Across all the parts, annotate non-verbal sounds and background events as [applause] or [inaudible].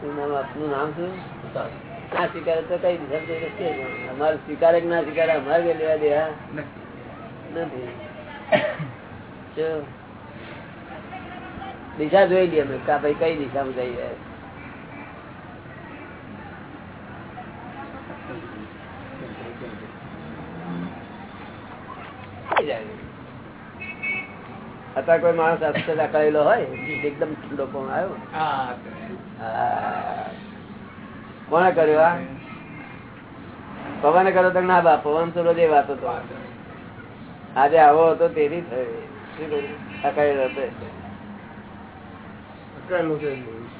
આપનું નામ શું? ના સ્વીકારે તો કઈ દિશા અમારે સ્વીકારે કે ના સ્વીકારે અમારે કઈ લેવા દેવા? નથી. દિશા જોઈ લઈએ અમે. કા ભાઈ કઈ દિશામાં જઈ રહ્યા છે. થઈ જાય. અત્યારે કોઈ માણસ અક્ષર અકળેલો હોય એકદમ ઠંડો પણ આવ્યો. કોને કર્યો આ પવને કર્યો તો ના બા પવન તો રોજ એ વાત. હતો આજે આવો હતો તેથી થયો અકાયેલો હતો.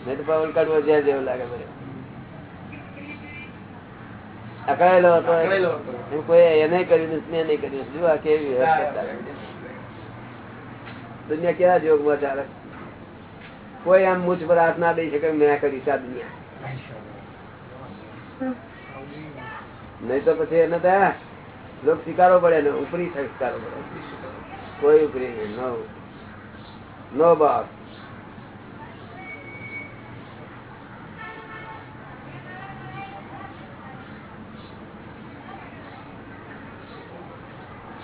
નહીં તો પવન કાઢવો જ્યાં જેવું લાગે બધે અકળાયેલો હતો. કોઈ એને કર્યું નહીં કર્યું. જુઓ આ કેવી. દુનિયા કેવા જોગમાં ચાલે? કોઈ આમ મુજ પર હાથ ના દઈ શકે મેં કરી આ દુનિયા. નહીં તો પછી એને ત્યાં લોક સ્વીકારવો પડે ને ઉપરી સ્વીકારવો પડે. કોઈ ઉપરી નહીં નો નો બાપ.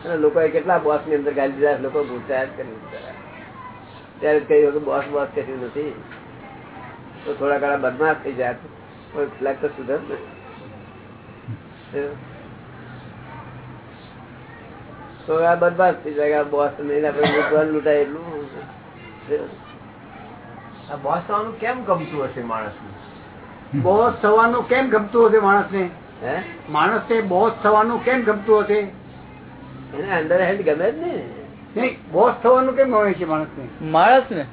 અને લોકોએ કેટલા બોસની અંદર ગાલી દીધા લોકો કરી ત્યારે કહ્યું કે બોસ બોસ કર્યું નથી. તો થોડા ઘણા બદમાશ થઈ જાય. કોઈ ફ્લેગ તો સુધર ને. તો આ બદમાશ થઈ જાય બોસ નહીં આપણે લૂંટાય એટલું. આ બોસ થવાનું કેમ ગમતું હશે માણસ બોસ થવાનું કેમ ગમતું હશે માણસ ને હે? માણસને બોસ થવાનું કેમ ગમતું હશે? એને અંડર હેન્ડ ગમે જ ને. બોસ થવાનું કેમ ગમે છે માણસને? માણસ ને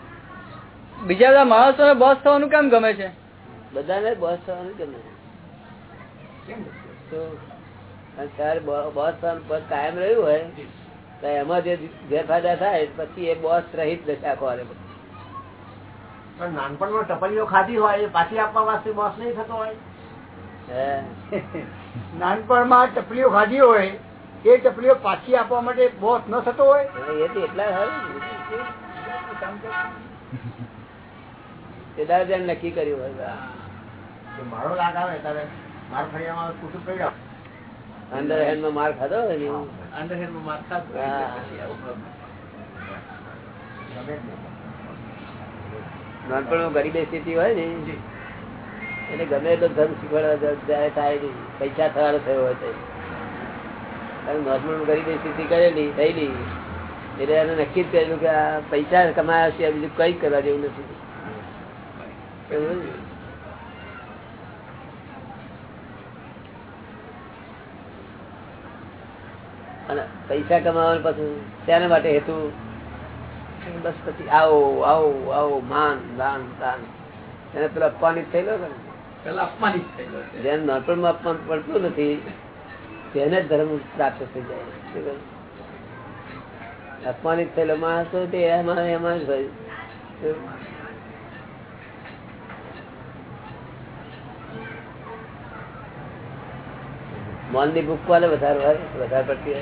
બીજા બધા માણસો બોસ થવાનું કેમ ગમે છે? બધાને બોસ થવાનું ગમે. તો તારે બોસ થવાનું પદ કાયમ રહ્યું હોય તો એમાં જે ગેરફાયદા થાય પછી એ બોસ રહિત દશા કરે પણ નાનપણમાં ટપલીઓ ખાધી હોય એ પાછી આપવા વાસ્તે બોસ નહીં થતો હોય? હે. [laughs] નાનપણમાં ટપલીઓ ખાધી હોય એ ચપલીઓ પાછી આપવા માટે બોસ ન થતો હોય? એટલા સારું નક્કી કર્યું હોય. મારો લાગ આવે ત્યારે માર ફળિયામાં કુટુંબ પડી જાવ. અંડર માર ખાધો હોય ને માર ખાધો. નાનપણમાં ગરીબી સ્થિતિ હોય ને એટલે ગમે એટલો ધર્મ શીખવાડવા જાય થાય નહીં. પૈસા થવાનો થયો હોય નોર્મલ ગરીબી સ્થિતિ કરેલી થયેલી. એટલે એને નક્કી જ કરેલું કે આ પૈસા કમાયા છે બીજું કઈ કરવા જેવું નથી. અને પૈસા કમાવાનું પાછું તેના માટે હેતુ? બસ પછી આવો આવો આવો માન દાન દાન. એને પેલો અપમાનિત થયેલો ને? પેલા અપમાનિત થયેલો જેને જેને માં અપમાન પડતું નથી તેને જ ધર્મ પ્રાપ્ત થઈ જાય. અપમાનિત થયેલો માણસ તો તે એમાં એમાં જ હોય. શું? મનની ભૂખ કોને વધારે હોય? વધારે પડતી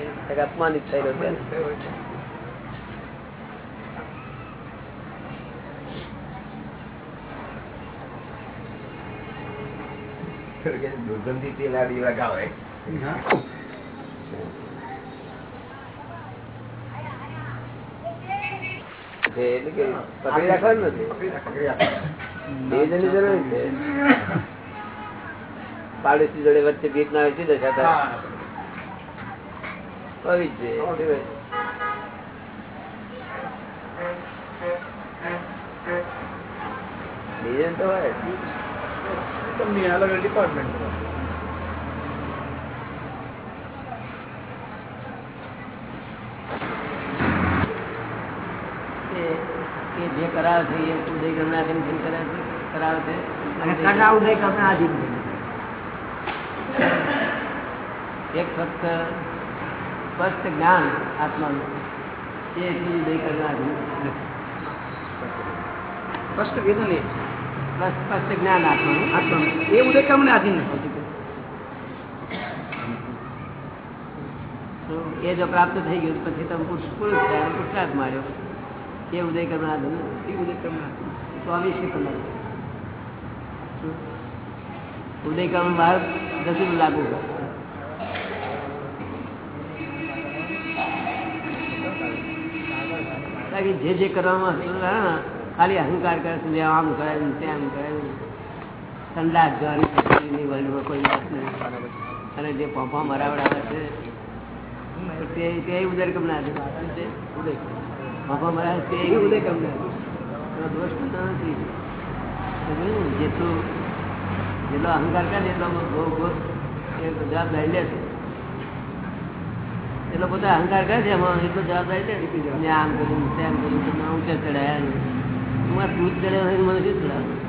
અપમાનિત થયેલો દુર્ગંધી તેલ આવી લગાવે પકડી રાખવાનું નથી. જરૂર છે. પાડોશી જોડે વચ્ચે ભીખ ના વેચી દશા જોઈએ. નિવેદન તો હોય. અલગ ડિપાર્ટમેન્ટ કે- કે જે કરાવે છે એ ઉદય ગમનાથન જે કરે છે, કરાવે છે. અને કરના ઉદય કરના આધીન એક ફક્ત સ્પષ્ટ જ્ઞાન આત્માનું એ એટલું ઉદય કરનાથનું નથી. સ્પષ્ટ વેદન એ બસ સ્પષ્ટ જ્ઞાન આત્માનું. આત્માનું. એ ઉદય કર્મને આધીન નથી તો એ જો પ્રાપ્ત થઈ ગયું પછી તમે પુરુષ પુરુષ થયા અને પુરુષાર્થ માર્યો. એ ઉદય કરનાર એ ઉદય કર્મને આધીન ચોવીસમી કલાક ઉદયકાળ બહાર જતું લાગુ કરે. જે જે કરવામાં ખાલી અહંકાર કરે છે આમ કરે તેમ કરે ઠંડા જવાની વર્લ્ડમાં કોઈ વાત નહીં. અને જે પંપા મરાવડાવે છે, તે ઉદર કમના છે પંપા મારા તે ઉદય કમના એનો દોષ થતો નથી. જેટલું જેટલો અહંકાર કરે એટલો બહુ બહુ એ જવાબદારી લે છે. એટલો બધો અહંકાર કરે છે એમાં, એટલો જવાબદારી લે આમ કર્યું તેમ કર્યું તમે ઊંચે ચડાયા નહીં હું જ ચડ્યો હોય મને શું ચડાવે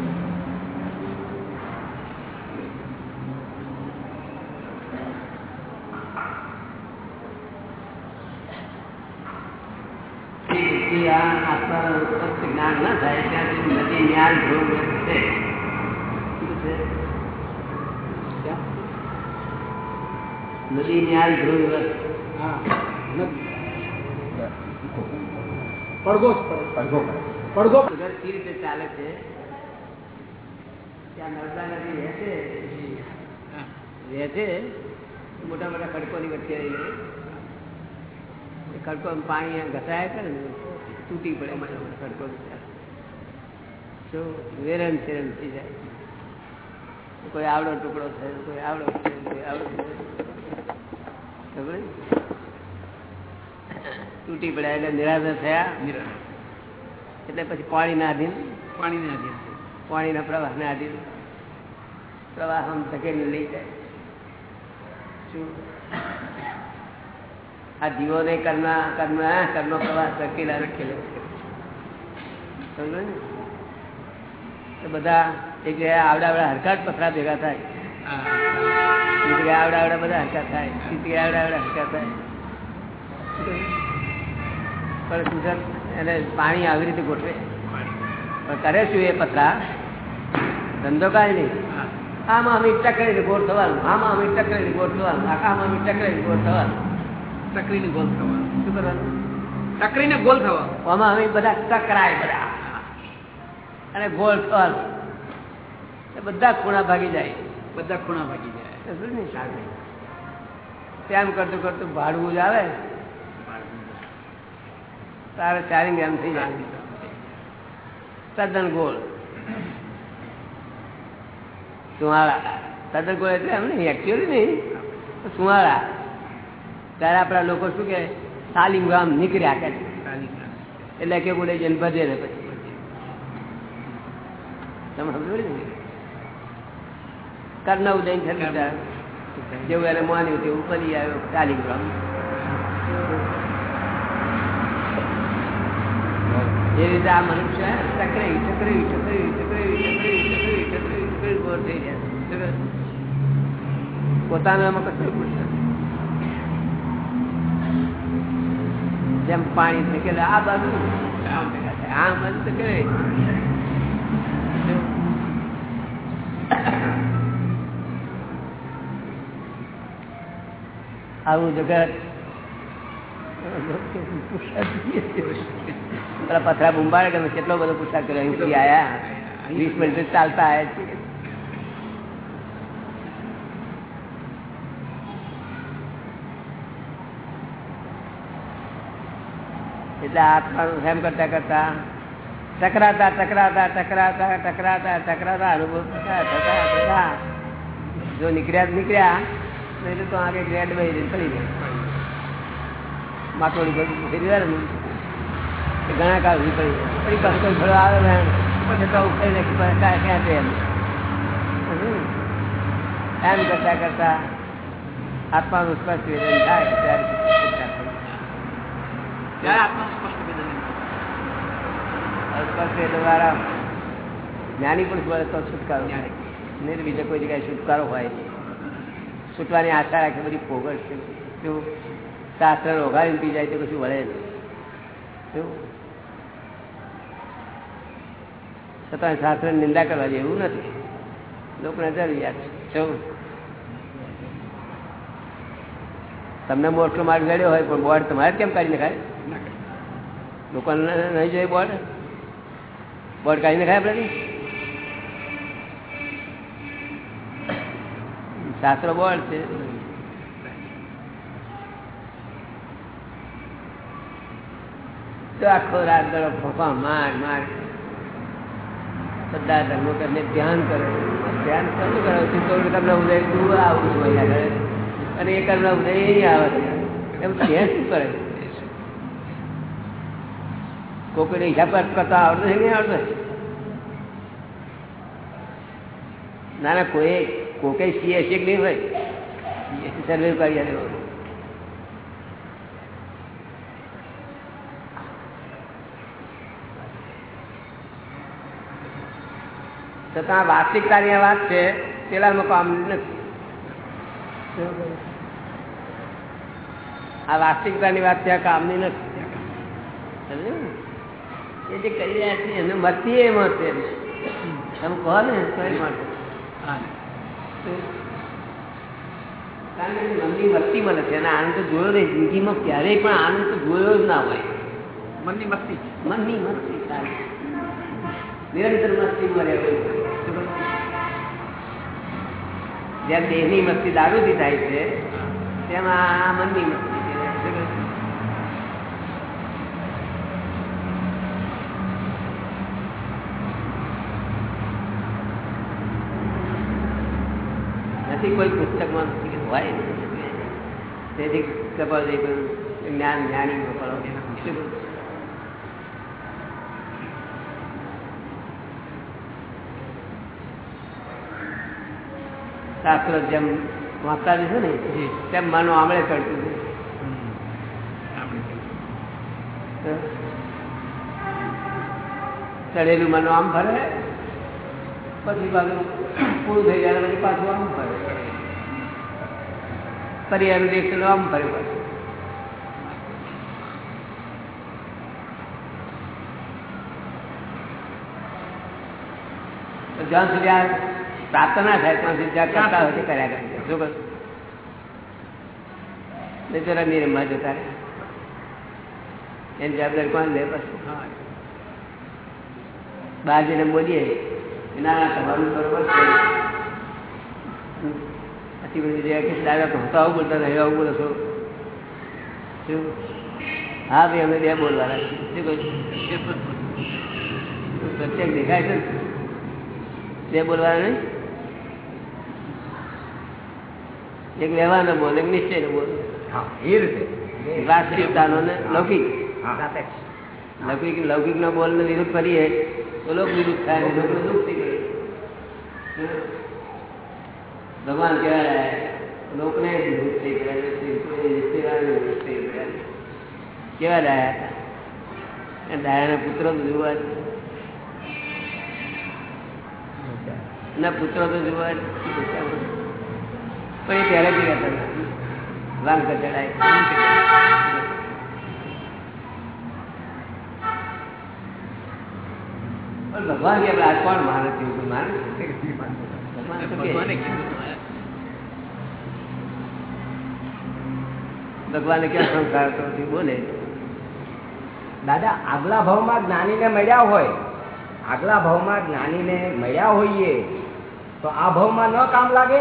તેથી આ આત્માનું સ્પષ્ટ જ્ઞાન ના થાય ત્યાં સુધી નદી જ્ઞાન ધ્રુવ છે? નદી ન્યાય ધ્રુવ પડઘો પડઘો પડઘો કઈ રીતે ચાલે છે? ત્યાં નર્મદા નદી રહે છે? રહે મોટા મોટા ખડકોની વચ્ચે રહીને એ ખડકો પાણી અહીંયા ઘસાયા કરે ને? તૂટી પડે મોટા ખડકો વેરણ શેરણ થઈ જાય. કોઈ આવડો ટુકડો થયો કોઈ આવડો કોઈ આવડો ખબર તૂટી પડ્યા એટલે નિરાશ થયા. એટલે પછી પાણીના આધીન? પાણીના આધીન પાણીના પ્રવાહના આધીન. પ્રવાહ આમ ધકેલી લઈ જાય. શું? આ જીવોને કર્મ કર્મ કર્મનો પ્રવાસ રખેલો સમજો ને? બધા એક જગ્યાએ આવડા આવડા હરકત પથરા ભેગા થાય. આવડા આવડા બધા હરકા થાય. જગ્યાએ આવડા આવડા થાય. પણ કુદરત એને પાણી આવી રીતે ગોઠવે. પણ કરે શું એ પથરા? ધંધો કાંઈ નહીં. આમાં અમે ટકરે ગોળ થવાનું. આમાં અમે ટકરે ગોળ થવાનું. આમાં અમે ટકરે ગોળ થવાનું. ટકરીને ગોલ થવાનું શું કરવાનું? ટકરીને ગોલ થવાનું આમાં અમે બધા ટકરાય બધા. અને ગોલ થવાનું. બધા ખૂણા ભાગી જાય. બધા ખૂણા ભાગી જાય. શાંતિ તેમ કરતું કરતું ભાડવું જ આવે. તારે ચારિંગ એમ થઈ જાય. તદ્દન ગોળ. સુવાળા. તદ્દન ગોળ એટલે એમ નહીં એકચ્યુઅલી નહીં. સુહાળા ત્યારે આપણા લોકો શું કે તાલીમ ગામ નીકળ્યા કે એટલે કે બોલે જઈને ભજે ને પછી તમે સમજો ને કર્ણ ઉદય થયું જેવું એને માન્યું તેવું ફરી આવ્યો તાલીમ ગામ એ રીતે આ મનુષ્ય ટકરાઈ ટકરાઈ ટકરાઈ ટકરાઈ ટકરાઈ ટકરાઈ ટકરાઈ ટકરાઈ ગોળ થઈ જાય પોતાનું એમાં કશું પૂછશે જેમ પાણી ફેંકેલા આ બાજુ આમ ભેગા થાય. આમ બાજુ તો કરે આવું જગત. પેલા પથરા બુંબાડે કે મેં કેટલો બધો પુરસાદ કર્યો? અહીંથી આયા. વીસ મિનિટ ચાલતા આયા છીએ. એટલે આત્માનું એમ કરતા કરતા ટકરાતા ટકરાતા ટકરાતા ટકરાતા ટકરાતા અનુભવ થતા થતા થતા. જો નીકળ્યા નીકળ્યા નહીં તો આગળ ગ્રેડ ભાઈ પડી જાય માટોડી બધું ફેરી જાય ને ઘણા કાળ સુધી પડી પાછું કોઈ ફળો આવે ને, પછી તો ઉખડી નાખી પછી ક્યાં ક્યાં છે એમ. એમ કરતા કરતા આત્માનું સ્પષ્ટ થાય, ત્યારે છૂટકા થાય. ત્યારે આત્મા સ્પષ્ટ વેદન સ્પષ્ટ વેદન વાળા જ્ઞાની પણ મળે તો છુટકારો નહીં બીજા કોઈ જગ્યાએ છુટકારો હોય. છૂટવાની આશા રાખે બધી પોગર છે શું? શાસ્ત્ર ઓઘાડીને પી જાય તો કશું વળે નહીં. શું? છતાં શાસ્ત્ર નિંદા કરવા જેવું નથી. લોકોને જરૂરિયાત છે તમને મોટો માર્ગ ગળ્યો હોય પણ બોર્ડ તમારે કેમ કાઢી નખાય? લોકોને નહીં જોઈએ બોર્ડ? બોર્ડ કાઢી ખાય આપણે શાસ્ત્રો બોલ છે. આખો રાત દડો ફોફા માર માર. બધા ધર્મો કરીને ધ્યાન કરો. ધ્યાન કરું? કરો? ચિત્તોડ તમને ઉદય તું આવું છું અને એ કર્મ ઉદય આવે એમ ધ્યાન શું કરે? કોકડે હિસાબ કરતા આવડતો છે નહીં આવડતો ના ના, કોઈ, કોકે સીએ છે કે નહીં હોય? સર્વે કરી દેવો છતાં વાસ્તવિકતાની વાત છે પેલામાં કામ નથી. આ વાસ્તવિકતાની વાત ત્યાં કામની નથી. સમજ્યું? એ જે કરી રહ્યા છે એને મળતી એ મળશે તમે કહો ને તો એ મળશે. કારણ કે મનની મસ્તી મળે છે અને આનંદ તો જોયો નહીં જિંદગીમાં ક્યારેય પણ આનંદ તો જોયો જ ના હોય. મનની મસ્તી. મનની મસ્તી નિરંતર મસ્તી મળે જેમ દેહની મસ્તી દારૂથી થાય છે તેમ આ મનની મસ્તી છે નથી કોઈ પુસ્તકમાં નથી હોય તેથી કપાલ જ્ઞાન જ્ઞાની કપાલો શાસ્ત્ર જેમ વાંચતા જશો ને તેમ મનો આમળે કરતું છે. ચડેલું મનો આમ ફરે પછી પાછું પૂરું થઈ જાય પછી પાછું આમ ફરે ફરી એનું દેખેલું આમ ફરી પાછું જ્યાં સુધી આ પ્રાપ્ત ના થાય, ત્યાં સુધી જ્યાં કરતા હોય કર્યા કરે. શું કરું બિચારા તો રમી જતા રહે એની જવાબદારી કોણ લે પછી? બહાર જઈને બોલીએ, એના તમારું બરોબર છે પછી બધી દાદા તો હતા આવું બોલતા નહીં આવું બોલો છો? શું? હા ભાઈ અમે બે બોલવાના શું કહ્યું પ્રત્યેક દેખાય છે ને? બે બોલવાના નહીં? એક વ્યવહારનો બોલ એક નિશ્ચયનો બોલ. હા એ રીતે. રાષ્ટ્રીયતાનો ને લૌકિક. હા. લૌકિક લૌકિક નો બોલ ને વિરુદ્ધ કરીએ તો લોક વિરુદ્ધ થાય ને દુઃખ થઈ ગયું. ભગવાન કહેવાય લોકને દુઃખ થઈ ગયા રિશ્તેદારને દુઃખ થઈ ગયા કેવા ડાયા હતા એ ડાયાના પુત્રો તો જોવા જ ના પુત્રો તો જોવા જ પણ એ પહેલેથી રહેતા હતા વાંગ કચડાય પણ ભગવાન કે આપણે આજ કોણ માને છે એવું કોઈ માને છે? ભગવાન ક્યાં સંસ્કાર બોલે? દાદા આગલા ભાવમાં જ્ઞાનીને મળ્યા હોય આગલા ભાવમાં જ્ઞાનીને મળ્યા હોઈએ તો આ ભાવમાં ન કામ લાગે?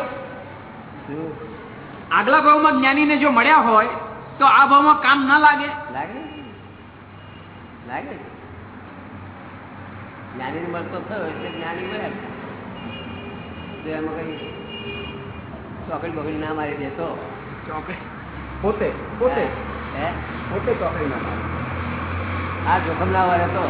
આગલા ભાવમાં જ્ઞાનીને જો મળ્યા હોય તો આ ભાવમાં કામ ન લાગે? લાગે? લાગે? જ્ઞાની મળતો થયો એટલે જ્ઞાની મળ્યા તો એમાં કઈ ચોકડી બકડી ના મારી દેતો પોતે? પોતે? હે? પોતે ચોકડી ના મારે. આ જોખમ ના વાળે તો.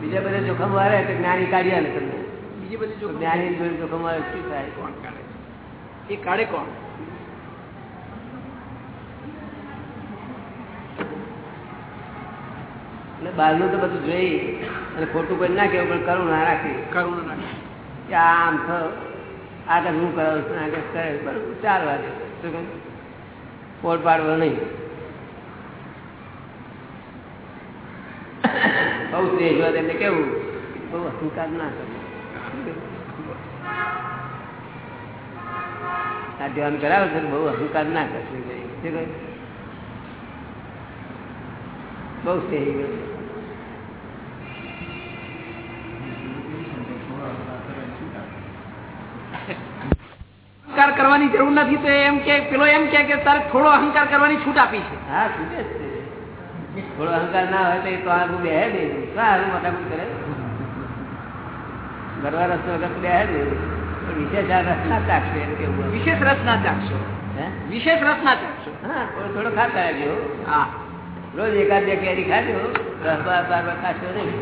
બીજા બધા જોખમ વાળે તો જ્ઞાની કાઢ્યા ને તમને. બીજી બધી જો જ્ઞાની જોડે જોખમ વાળે શું થાય? કોણ કાઢે? એ કાઢે કોણ? એટલે બહારનું તો બધું જોઈ અને ખોટું કોઈ ના કેવું પણ કરું ના રાખી કરું નાખે કે આમ થયો આગળ હું કરાવું છું આગળ કરે બરાબર ચાર વાગે. શું કહે? પોટ પાડવો નહીં. બહુ શ્રેષ્ઠ વાત એટલે કેવું? બહુ અહંકાર ના કરવો આ ધ્યાન કરાવે છે બહુ અહંકાર ના કરશે શું કહ્યું બહુ કરવાની જરૂર નથી તો એમ કે પેલો એમ કે તારે થોડો અહંકાર કરવાની છૂટ આપી છે. હા છૂટે છે. થોડો અહંકાર ના હોય તો એ તો બે સારું કરે? ગરવા રસ્તો વગર બે પણ વિશેષ આ રસ ના ચાખશે એટલે વિશેષ રસ ના ચાખશો. હે? વિશેષ રસ ના ચાખશો. હા થોડો ખાતા રહેજો હા. રોજ એકાદ બે કેરી ખાજો રસ બાર બાર ખાશો નહીં.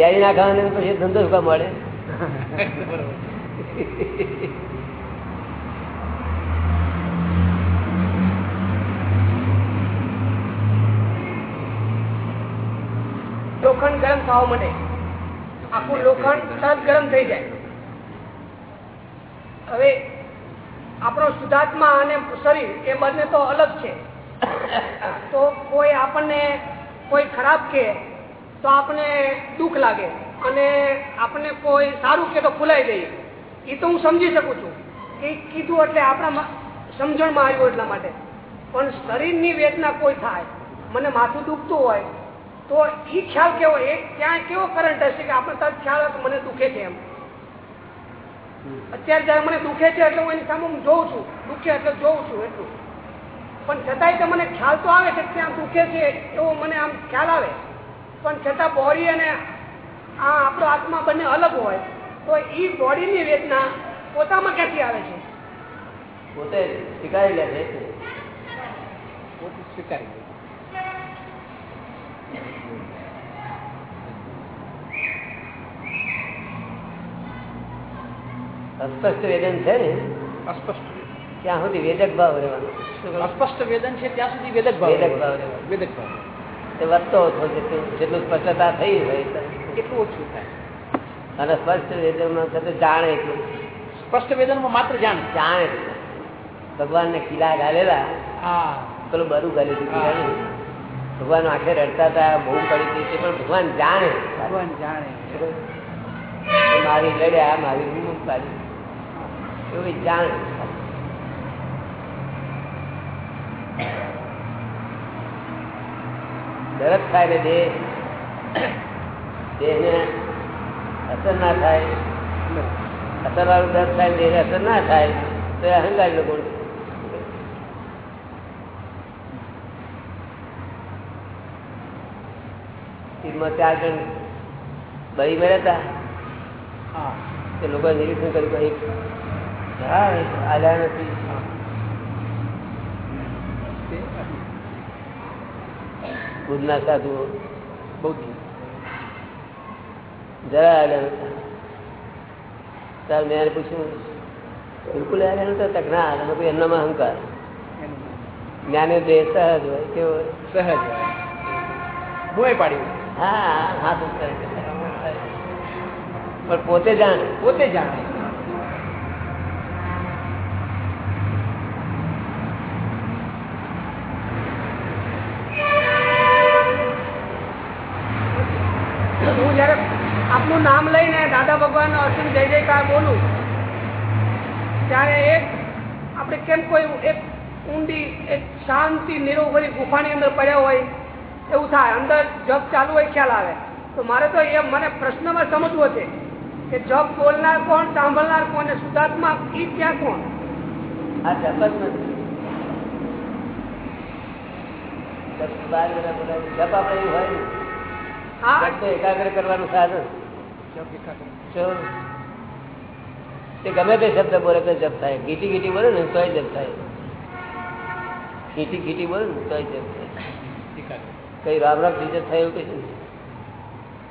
કેરી ના ખાવાને પછી ધંધો શું મળે લોખંડ ગરમ થવા માટે. આખું લોખંડ ગરમ થઈ જાય. હવે આપણો શુદ્ધાત્મા અને શરીર એ બંને તો અલગ છે. તો કોઈ આપણને કોઈ ખરાબ કે તો આપણે દુઃખ લાગે અને આપણે કોઈ સારું કે તો ખુલાઈ દઈએ એ તો હું સમજી શકું છું. કે કીધું એટલે આપણા સમજણમાં આવ્યું એટલા માટે. પણ શરીરની વેદના કોઈ થાય, મને માથું દુખતું હોય, તો એ ખ્યાલ કેવો, એ ત્યાં કેવો કરંટ હશે કે આપણે તરત ખ્યાલ આવે મને દુખે છે એમ. અત્યારે જયારે મને દુખે છે એટલે હું એની સામે હું જોઉં છું. દુખે એટલે જોઉં છું એટલું. પણ છતાંય તો મને ખ્યાલ તો આવે છે ત્યાં દુખે છે એવો મને આમ ખ્યાલ આવે. પણ છતાં બોડી અને આ આપણો આત્મા બંને અલગ હોય તો એ બોડીની વેદના પોતામાં ક્યાંથી આવે છે? પોતે સ્વીકારી લે છે. સ્વીકારી અસ્પષ્ટ વેદન છે ને? અસ્પષ્ટ ત્યાં સુધી વેદક ભાવ રહેવાનો. અસ્પષ્ટ વેદન છે ત્યાં સુધી વેદક ભાવ વેદક ભાવ રહેવાનો. વેદક ભાવ વધતો હતો જેટલું સ્પષ્ટતા થઈ હોય કેટલું ઓછું થાય? અને સ્પષ્ટ વેદન જાણે એટલું. સ્પષ્ટ વેદનમાં માત્ર જાણ. જાણે ભગવાન ને કિલ્લા ગાલેલા. પેલું બધું ગાલી દીધું ભગવાન આખે રડતા હતા બહુ પડી હતી પણ ભગવાન જાણે. ભગવાન જાણે. મારી લડ્યા મારી હું પાડી એવું જાણે. દરદ થાય ને દેહ દેહને અસર ના થાય. અસર વાળું દર્દ થાય દેહને અસર ના થાય તો એ અહંકાર લોકો ચાર જણ બળી મળ્યા હતા. તે લોકોએ નિરીક્ષણ કર્યું કે એક હા આવ્યા નથી. બુદ્ધના સાધુઓ બહુ જરા તાર મેં એને પૂછ્યું બિલકુલ આલ્યા નતા તક ના તમે કોઈ એમનામાં અહંકાર. જ્ઞાને દેહ સહજ હોય કેવો હોય? સહજ બોય પાડ્યું હા હા. પણ પોતે જાણે. પોતે જાણે. આપનું નામ લઈને દાદા ભગવાન અર્જુન જય જયકાર બોલું. ત્યારે એક આપણે કેમ કોઈ એક ઊંડી એક શાંતિ નિરોગરી ગુફાની અંદર પડ્યા હોય એવું થાય. અંદર જપ ચાલુ હોય ખ્યાલ આવે. તો મારે તો એ મને પ્રશ્નમાં સમજવો છે કે જપ બોલનાર કોણ સાંભળનાર કોણ ને શુદ્ધાત્મા ઈ ક્યાં કોણ? આ જપ જ નથી. જપ આપણે એવું હોય ને. તો એકાગ્ર કરવાનું સાધન. તે ગમે તે શબ્દ બોલે તો જપ થાય. ઘીટી ઘીટી બોલે ને તોય જપ થાય. ઘીટી ઘીટી બોલે ને તોય જપ થાય. કઈ રામ રામ જપ થાય એવું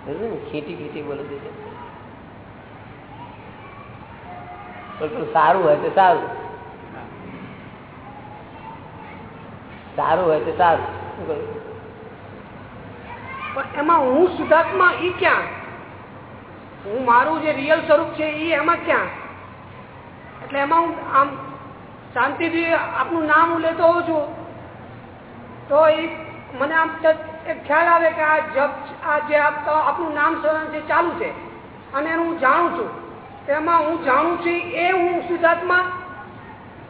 ને? ખીટી ખીટી બોલે તો સારું હોય તો સારું. સારું હોય તો સારું. એમાં હું સુધાર્થમાં એ ક્યાં? હું મારું જે રિયલ સ્વરૂપ છે એ એમાં ક્યાં? એટલે એમાં હું આમ શાંતિથી આપનું નામ હું લેતો હોઉં છું. તો એ મને આમ ખ્યાલ આવે કે આ જપ આ જે આપનું નામ સ્મરણ જે ચાલુ છે, અને હું જાણું છું. તેમાં હું જાણું છું એ હું શુદ્ધાત્મા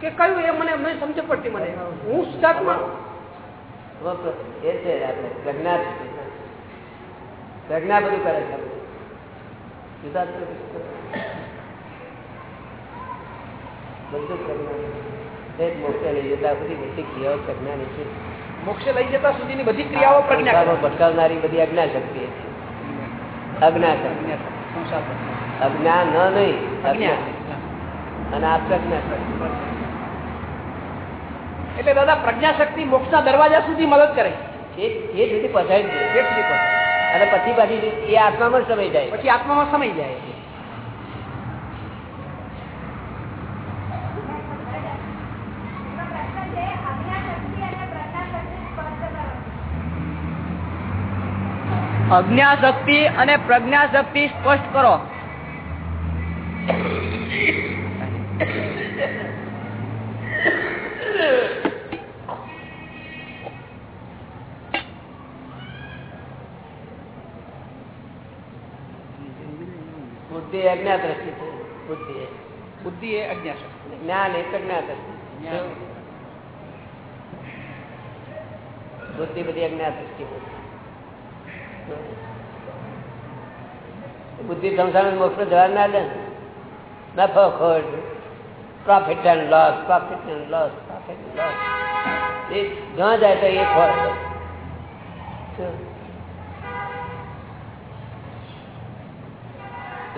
કે કયું એ મને મને સમજ પડતી મને. હું શુદ્ધાત્મા એ છે પ્રજ્ઞા પ્રજ્ઞા બધું કરે છે. જુદા મોક્ષે લઈ જતા છે. સુધીની બધી ક્રિયાઓ પ્રજ્ઞા ભટકાવનારી બધી અજ્ઞા શક્તિ અજ્ઞા શક્તિ અજ્ઞા ન નહીં અજ્ઞા. અજ્ઞા અને આ પ્રજ્ઞા શક્તિ એટલે દાદા પ્રજ્ઞા શક્તિ મોક્ષના દરવાજા સુધી મદદ કરે. એ સુધી સુધી પહોંચે. અને પછી પાછી એ આત્મામાં સમય જાય. પછી આત્મામાં સમય જાય. અજ્ઞા શક્તિ અને પ્રજ્ઞા શક્તિ સ્પષ્ટ કરો. બુદ્ધિ અજ્ઞાત દ્રષ્ટિ છે બુદ્ધિ એ. બુદ્ધિ એ અજ્ઞાત જ્ઞાન એ અજ્ઞાત દ્રષ્ટિ બુદ્ધિ બધી અજ્ઞાત દ્રષ્ટિ બુદ્ધિ સંસાર મોક્ષ જવા ના દે. નફો ખોટ profit and loss profit and loss profit and loss એ જ્યાં જાય તો એ ખોટ.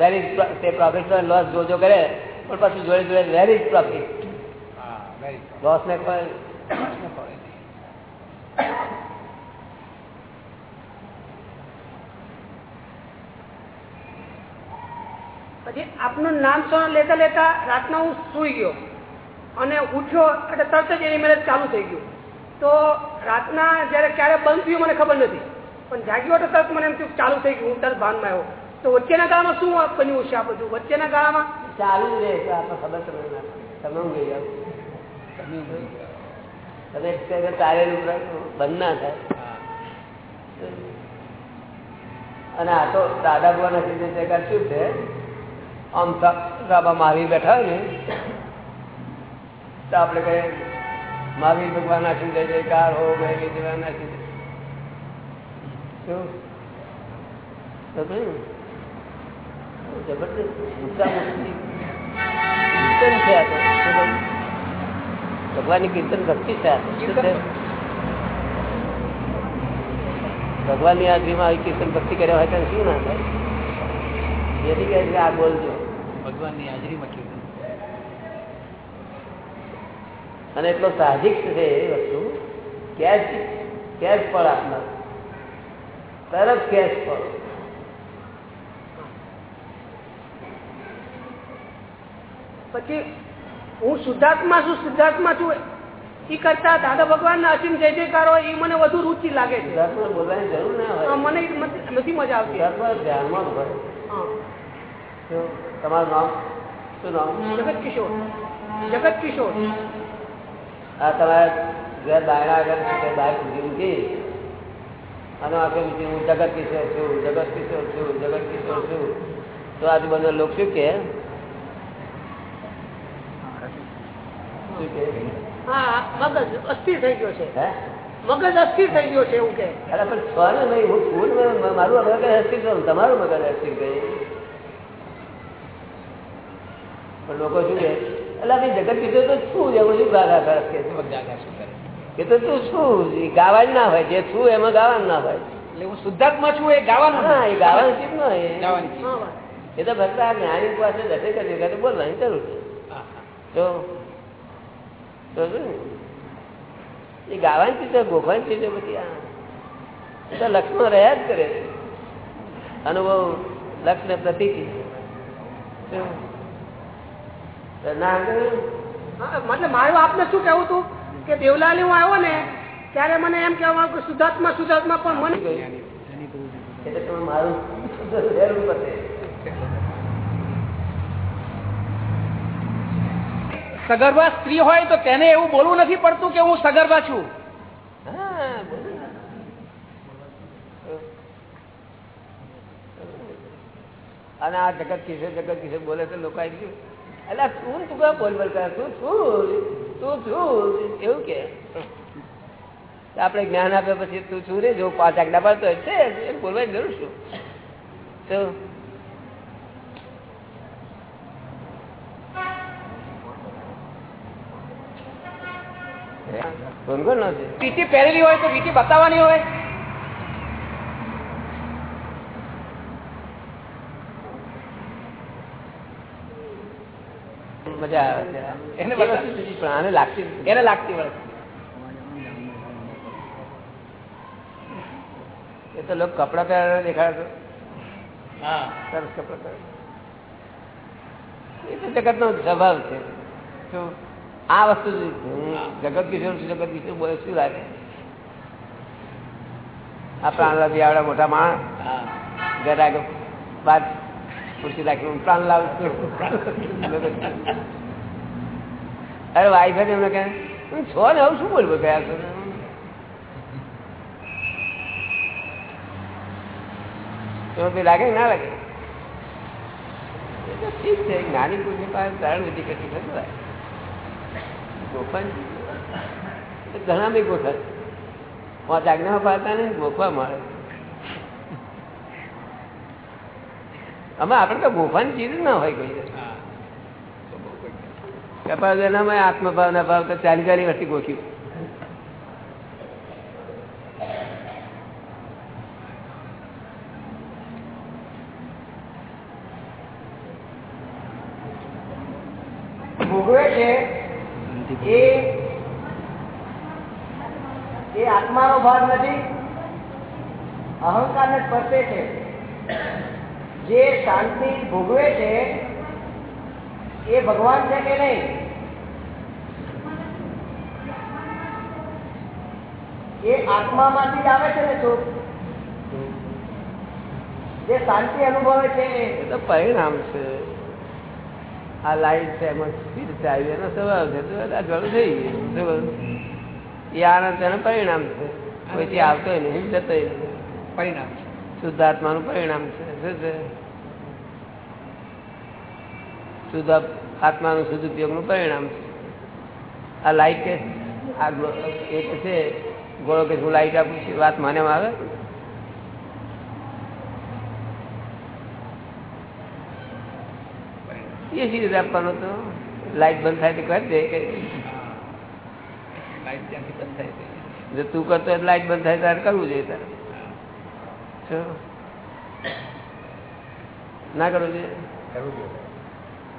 વેરી તે પ્રોફિટ લોસ જોજો કરે પણ પછી જોડે જોડે વેરી પ્રોફિટ લોસ ને પછી આપનું નામ સ્મરણ લેતા લેતા રાતના હું સુઈ ગયો અને ઉઠ્યો એટલે તરત જ એની મેરેજ ચાલુ થઈ ગયું. તો રાતના જ્યારે ક્યારે બંધ થયું મને ખબર નથી. પણ જાગ્યો તો તરત મને એમ થયું ચાલુ થઈ ગયું હું તરત ભાનમાં આવ્યો. તો વચ્ચેના ગાળામાં શું બન્યું છે આ બધું? વચ્ચેના ગાળામાં? ચાલુ રહે આપણે ખબર તમે પડે. તમે ઊંઘી જાઓ તમે પ્ર- બંધ ના થાય. અને આ તો દાદા ભગવાન સીધે જગા શું છે? આમ રાબા મહાવીર બેઠા હોય ને. તો આપણે કહીએ મહાવીર ભગવાન આશી જય જયકાર હો મહાવીર ભગવાન આશી જય શું? જબરદસ્તની કીર્તન છે આ તો. ભગવાનની કીર્તન ભક્તિ છે આ ભગવાનની હાજરીમાં આવી કીર્તન ભક્તિ કર્યા હોય તો શું ના થાય? કહે આ બોલજો. ભગવાનની હાજરીમાં કીર્તન. અને એટલો સાહજિક છે એ વસ્તુ કેશ કેશ પર આપનાર. તરત કેશ ફળ પછી હું શુદ્ધાત્મા છું શુદ્ધાત્મા છું એ કરતા દાદા ભગવાનના અસીમ જય જયકારો એ મને વધુ રુચિ લાગે છે. બોલવાની જરૂર ના મને નથી મજા આવતી. ધ્યાનમાં? તમારું નામ? શું નામ? જગત કિશોર. જગત કિશોર. આ તમારા ઘર દાયણા આગળ છે બહાર સુધી મૂકી. અને આખે મૂકી હું જગત કિશોર છું જગત કિશોર છું જગત કિશોર છું. તો આજુબાજુ લોકો શું કે શું કે હા મગજ અસ્થિર થઈ ગયો છે. મગજ અસ્થિર થઈ ગયો છે એવું કે. અરે પણ સ્વર નહીં હું ફૂલ મારું મગજ હસ્તી છું તમારું મગજ હસ્તી ગઈ પણ લોકો શું કે એટલે જગત કીધું તો શું એવું શું ગાગા કરે? કે એ તો તું શું ગાવાનું ના હોય જે છું એમાં ગાવાનું ના હોય. એટલે હું શુદ્ધાત્મા છું એ ગાવાનું ના એ. ગાવાનું ચીજ ન હોય. એ તો ફક્ત જ્ઞાની પાસે દર્શન કરી બોલવાની જરૂર છે. તો તો એ ગાવાની ચીજો ગોખવાની ચીજો બધી આ. તો રહ્યા જ કરે અનુભવ લક્ષ ને પ્રતીતિ. શું? તો ના કહ્યું? હા, મતલબ મારું આપને શું કેવું હતું કે દેવલાલી હું આવ્યો ને ત્યારે મને એમ કહેવા કે સુધાર્થમાં શુદ્ધાત્મા પણ મને એટલે તમે મારું વહેલું પતે સગર્ભા સ્ત્રી હોય તો તેને એવું બોલવું નથી પડતું કે હું સગર્ભા છું. અને આ જગત કિસે જગત કિસે બોલે છે લોકો એટલે તું તું કયા બોલ બોલ તું છું? તું છું? એવું કે. આપણે જ્ઞાન આપ્યા પછી તું છું રે? જો પાંચ આગડા પડતો છે બોલવાની જરૂર શું? તો કોણ કોણ નો છે. વીટી પહેરેલી હોય તો વીટી બતાવવાની હોય. મજા આવે છે. એને એ પણ આને લાગતી એને લાગતી હોય. એ તો લોકો કપડા પહેરા દેખાડે હા. સરસ કપડા પહેરે એ તો જગત નો સ્વભાવ છે. શું? આ વસ્તુ હું જગત કિશોર જગત કિશોર બોલે શું લાગે? આ પ્રાણલાભી આવડા મોટા માણ હા. ઘર આગળ બાદ ખુરશી રાખીને પ્રાણ લાવું અરે વાઈફ હતી એમને કહે "હું છો ને? આવું શું બોલવું? ગયા છો એમાં લાગે કે ના લાગે? ઠીક છે. નાની પુરુષની પાસે ત્રણ વિધિ કરી ખબર ગોખવા ઘણા બી ગોઠા પાંચ આજ્ઞામાં પાડતા ને ગોખવા મળે. અમે આપણે તો ગોખવાની ચીજ ના હોય કોઈ કપાલ એનામાં આત્મભાવના ભાવ તો ચાલી ચાલી વર્ષથી ગોખ્યું ભોગવે છે એ એ આત્માનો ભાગ નથી. અહંકારને સ્પર્શે છે. જે શાંતિ ભોગવે છે, એ ભગવાન છે કે નહીં? એ આત્મામાંથી જ આવે છે ને સુખ જે શાંતિ અનુભવે છે. એ તો પરિણામ છે. આ લાઈટ છે, એમાં સ્પીડ છે, આવી એનો સ્વભાવ છે. તો ઘણું થઈ ગયું શું? એ આનંદ એનું પરિણામ છે. કોઈથી આવતો નહીં જતો પરિણામ શુદ્ધાત્માનું પરિણામ છે. શું છે? શુદ્ધ આત્માનું સદુપયોગનું પરિણામ છે. આ લાઈટ કે આ એ કે છે. ગોળો કે હું લાઈટ આપું છું વાત માને આવે? એ સી રીતે આપવાનો તો. લાઈટ બંધ થાય તો કરી દે. કે લાઈટ ત્યાંથી બંધ થાય જો તું કરતો લાઈટ બંધ થાય તારે કરવું જોઈએ તારે? ના કરવું જોઈએ?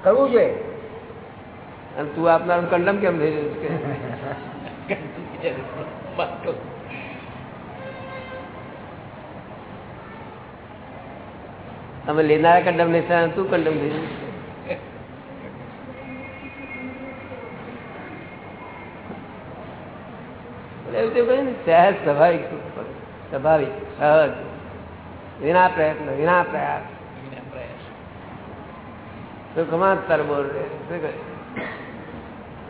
કરવું જોઈએ. અને તું આપનાર કંડમ કેમ થઈ રહ્યું કે તમે અમે લેનારા કંડમ લેતા તું કંડમ થઈ રહ્યું એવું તેવું કહ્યું ને? સહેજ સ્વાભાવિક સ્વાભાવિક સહજ. વિના પ્રયત્ન વિના પ્રયાસ. વિના પ્રયાસ સુખમાં તરબોળ રહે શું કહે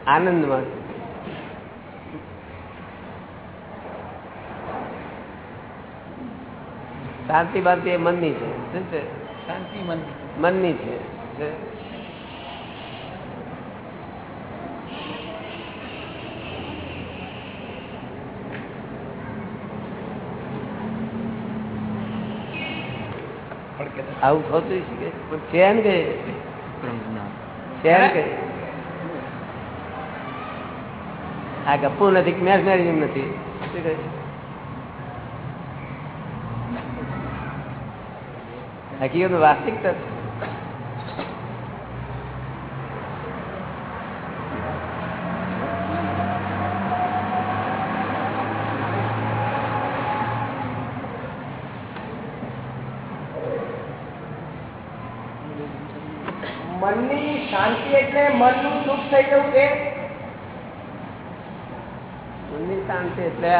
આનંદમાં. શાંતિ બાંતિ એ મનની છે. શું છે? શાંતિ મન મનની છે શું? પડકે આવું થતું શીખે પણ ચેન કે? ચેન કે? આ ગપ્પુ નથી મેસમેરિઝમ નથી. શું કહે? હકીકત વાસ્તવિકતા છે. મનની શાંતિ એટલે મનનું સુખ થઈ જવું છે શાંતિ એટલે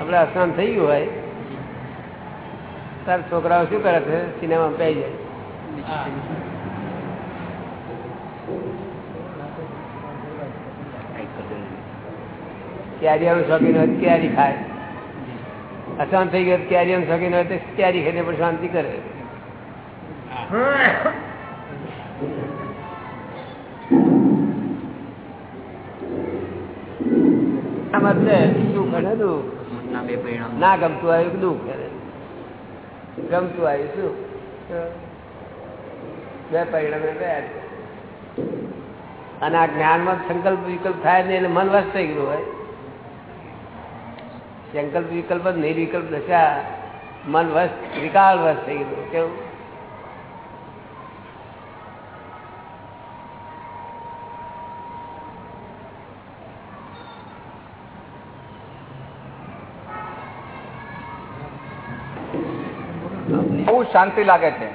આપણે અસમાન થઈ ગયું હોય. તાર છોકરાઓ શું કરે છે? સિનેમા પઈ જાય. કેરીઓનું શોખીન હોય કેરી ખાય. અશાંત થઈ ગયો કેરીઓનું શોખીન હોય તો કેરી ખાઈને પણ શાંતિ કરે. આમાં છે સુખ અને દુઃખ? ના ગમતું આવ્યું દુઃખ ગમતું આવ્યું સુખ બે પરિણામે ગયા છે. અને આ જ્ઞાનમાં સંકલ્પ વિકલ્પ થાય નહીં એને મન વસ્ત થઈ ગયું હોય. સંકલ્પ વિકલ્પ જ નિર્વિકલ્પ દશા. મન વસ્ત વિકાળ વસ્ત થઈ ગયું. કેવું બહુ શાંતિ લાગે છે.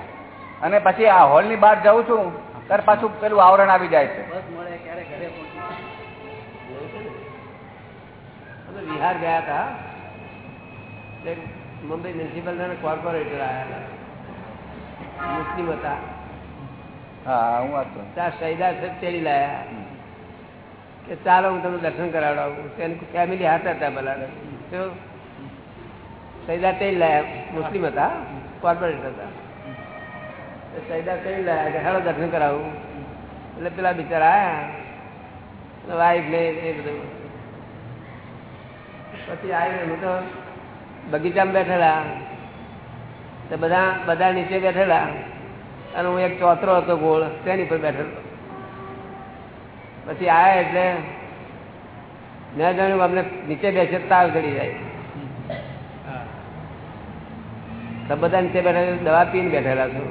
અને પછી આ હોલની બહાર જાઉં છું ત્યારે પાછું પેલું આવરણ આવી જાય છે. બિહાર ગયા હતા. મુંબઈ મ્યુનિસિપલ કોર્પોરેટર આવ્યા મુસ્લિમ હતા. હા હું વાંચતો ત્યાં સૈદા ચડી લાયા. કે ચાલો હું તમને દર્શન કરાવડાવું. તેની ફેમિલી હાથ હતા પેલા તો ચડી લાયા. મુસ્લિમ હતા. કોર્પોરેટર હતા સૈદા કહી લાયા કે હેડો દર્શન કરાવું. એટલે પેલા બિચારા આયા. વાઈફ ને એ બધું. પછી આવીને હું તો બગીચામાં બેઠેલા. તો બધા બધા નીચે બેઠેલા. અને હું એક ચોતરો હતો ગોળ, તેની પર બેઠેલો. પછી આવ્યા એટલે મેં જાણ્યું અમને નીચે બેસે તાવ ચડી જાય. તો બધા નીચે બેઠા દવા પીને બેઠેલા છો.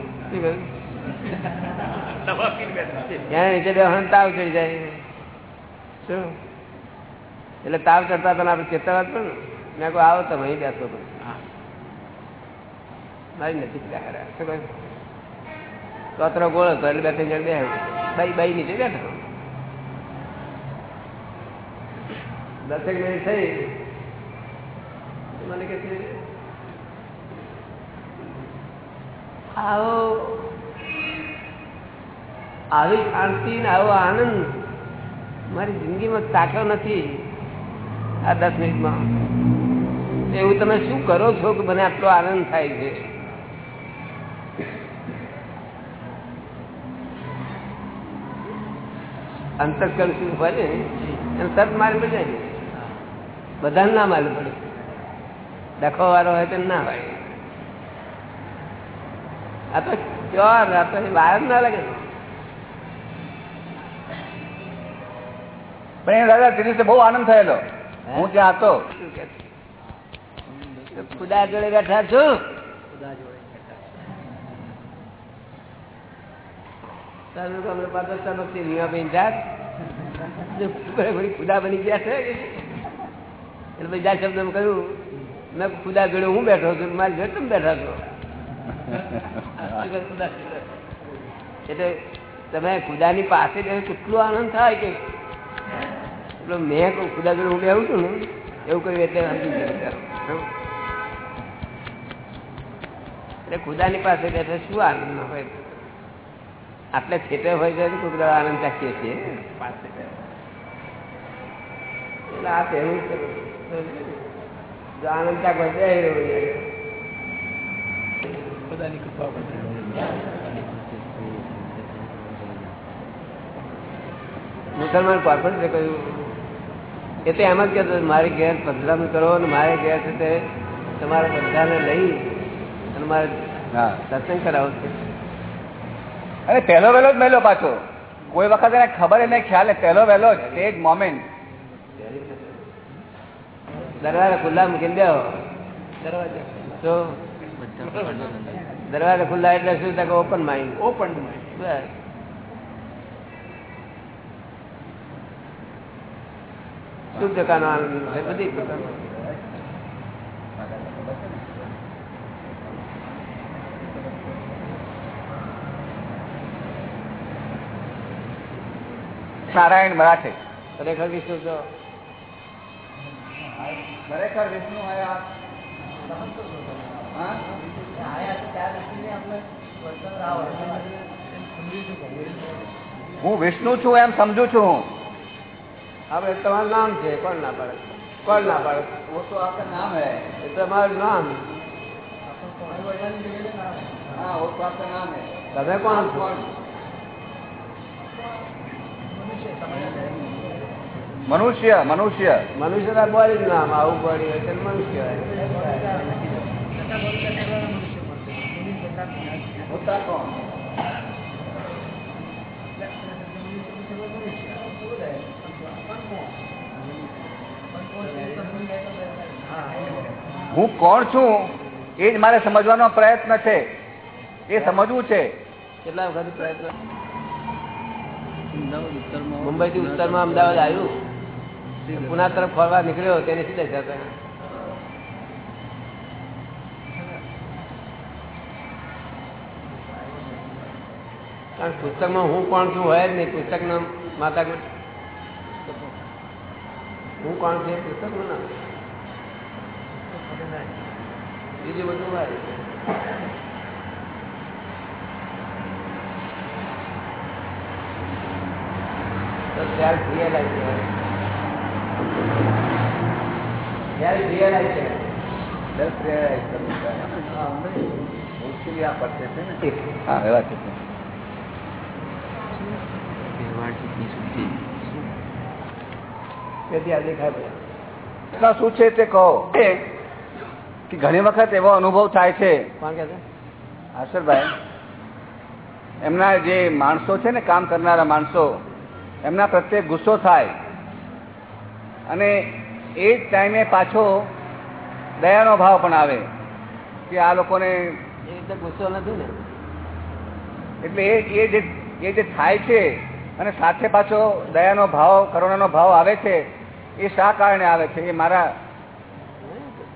ત્યાં નીચે બેસવાનું તાવ ચડી જાય. શું? એટલે તાવ ચડતા તને આપણે ચેતવા પણ મેં કહું આવો તમે અહીં બેસો તો મારી નથી શું કહ્યું? ચોતરો ગોળ હતો એટલે બે ત્રણ જણ બે બાઈ બાઈ નીચે બેઠો. દસેક મિનિટ થઈ. મને કે છે, આવો. આવી શાંતિ ને આવો આનંદ. મારી જિંદગીમાં તાકો નથી. આ દસ મિનિટમાં. એવું તમે શું કરો છો કે મને આટલો આનંદ થાય છે? અંતકરણ શું હોય ને? એને તરત મારી પડે. બધાને ના માલુમ પડે. ડખો વાળો હોય તો ના હોય આ તો પ્યોર આ તો વાર ના લાગે. પણ દાદા તે દિવસે બહુ આનંદ થયેલો. હું? ત્યાં હતો? ખુદા જોડે બેઠા છું? તારું તો અમે પાછળ સમજતી રીમાબેન જાત. જો બરાબર ખુદા બની ગયા છે એટલે ભાઈ જ્યાં શબ્દ કહ્યું મેં ખુદા જોડે હું બેઠો છું મારી જોડે તમે બેઠા છો. એટલે તમે ખુદાની પાસે કેટલો આનંદ થાય કે? એટલે મેં ખુદા જોડે હું બેહું છું ને એવું કહ્યું એટલે. એટલે ખુદાની પાસે બેઠા શું આનંદ હોય? આટલે છેટે હોય છે કોઈ આનંદ ચાખીએ છીએ. એટલે આ પહેલું આનંદ છે. જો આનંદ ચાખવા જાય મુસલમાન કોર્પોરેટરે કહ્યું એ તો એમ જ કહેતો મારી ઘેર પધરામણી કરો અને મારે ઘેર છે તે તમારા બધાને લઈ અને મારે સત્સંગ કરાવો છે. અરે પહેલો વહેલો જ મેલો પાછો. કોઈ વખત એને ખબર એને ખ્યાલ પહેલો વહેલો જ તે જ મોમેન્ટ દરવાજા ખુલ્લા મૂકીને બેહો. તો દરવાજા ખુલ્લા એટલે શું ઓપન માઇન્ડ ઓપન બસ. શુદ્ધ પ્રકારનો આનંદ છે બધી નારાયણ મરાઠે. ખરેખર વિષ્ણુ તો? ખરેખર વિષ્ણુ આયા હું વિષ્ણુ છું એમ સમજુ છું હું. હવે તમારું નામ છે કોણ ના પડે? કોણ ના પડે? તો આપણા નામ. હે એ તમારું નામ હા. વો તો આપણા નામ હે તમે કોણ કોણ મનુષ્ય મનુષ્ય. મનુષ્યના બોડી નું નામ આવું બોડી હોય મનુષ્ય હું કોણ છું એ જ મારે સમજવાનો પ્રયત્ન છે. એ સમજવું છે. કેટલા વખત પ્રયત્ન? મુંબઈ થી ઉત્તરમાં અમદાવાદ આવ્યું. પુના તરફ ફરવા નીકળ્યો, તેને શું દશા થાય કારણ પુસ્તકમાં હું કોણ છું હોય જ નહીં, પુસ્તકના માતા હું કોણ છું એ પુસ્તકમાં ના બીજું બધું હોય. તો self realize શું છે તે કહો? કે ઘણી વખત એવો અનુભવ થાય છે? હર્ષદભાઈ એમના જે માણસો છે ને કામ કરનારા માણસો એમના પ્રત્યે ગુસ્સો થાય. અને એ જ ટાઈમે પાછો દયાનો ભાવ પણ આવે કે આ લોકોને એ રીતે ગુસ્સો નથી ને એટલે એ એ જે એ જે થાય છે અને સાથે પાછો દયાનો ભાવ કરુણાનો ભાવ આવે છે એ શા કારણે આવે છે? એ મારા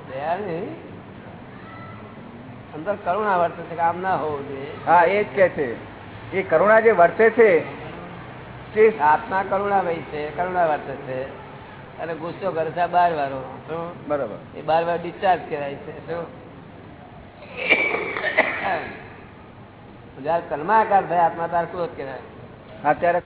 દયા નહીં અંદર કરુણા વર્તે છે આમ ના હોવું જોઈએ. હા એ જ કે છે. એ કરુણા જે વર્તે છે તે આત્મા કરુણા ભાઈ છે કરુણા વર્તે છે. અને ગુસ્સો કરે છે આ બાર વારો શું બરોબર. એ બાર વાર ડિસ્ચાર્જ કરાય છે. શું જયારે કલમાકાર થાય આત્મા તાર ક્રોધ કહેવાય અત્યારે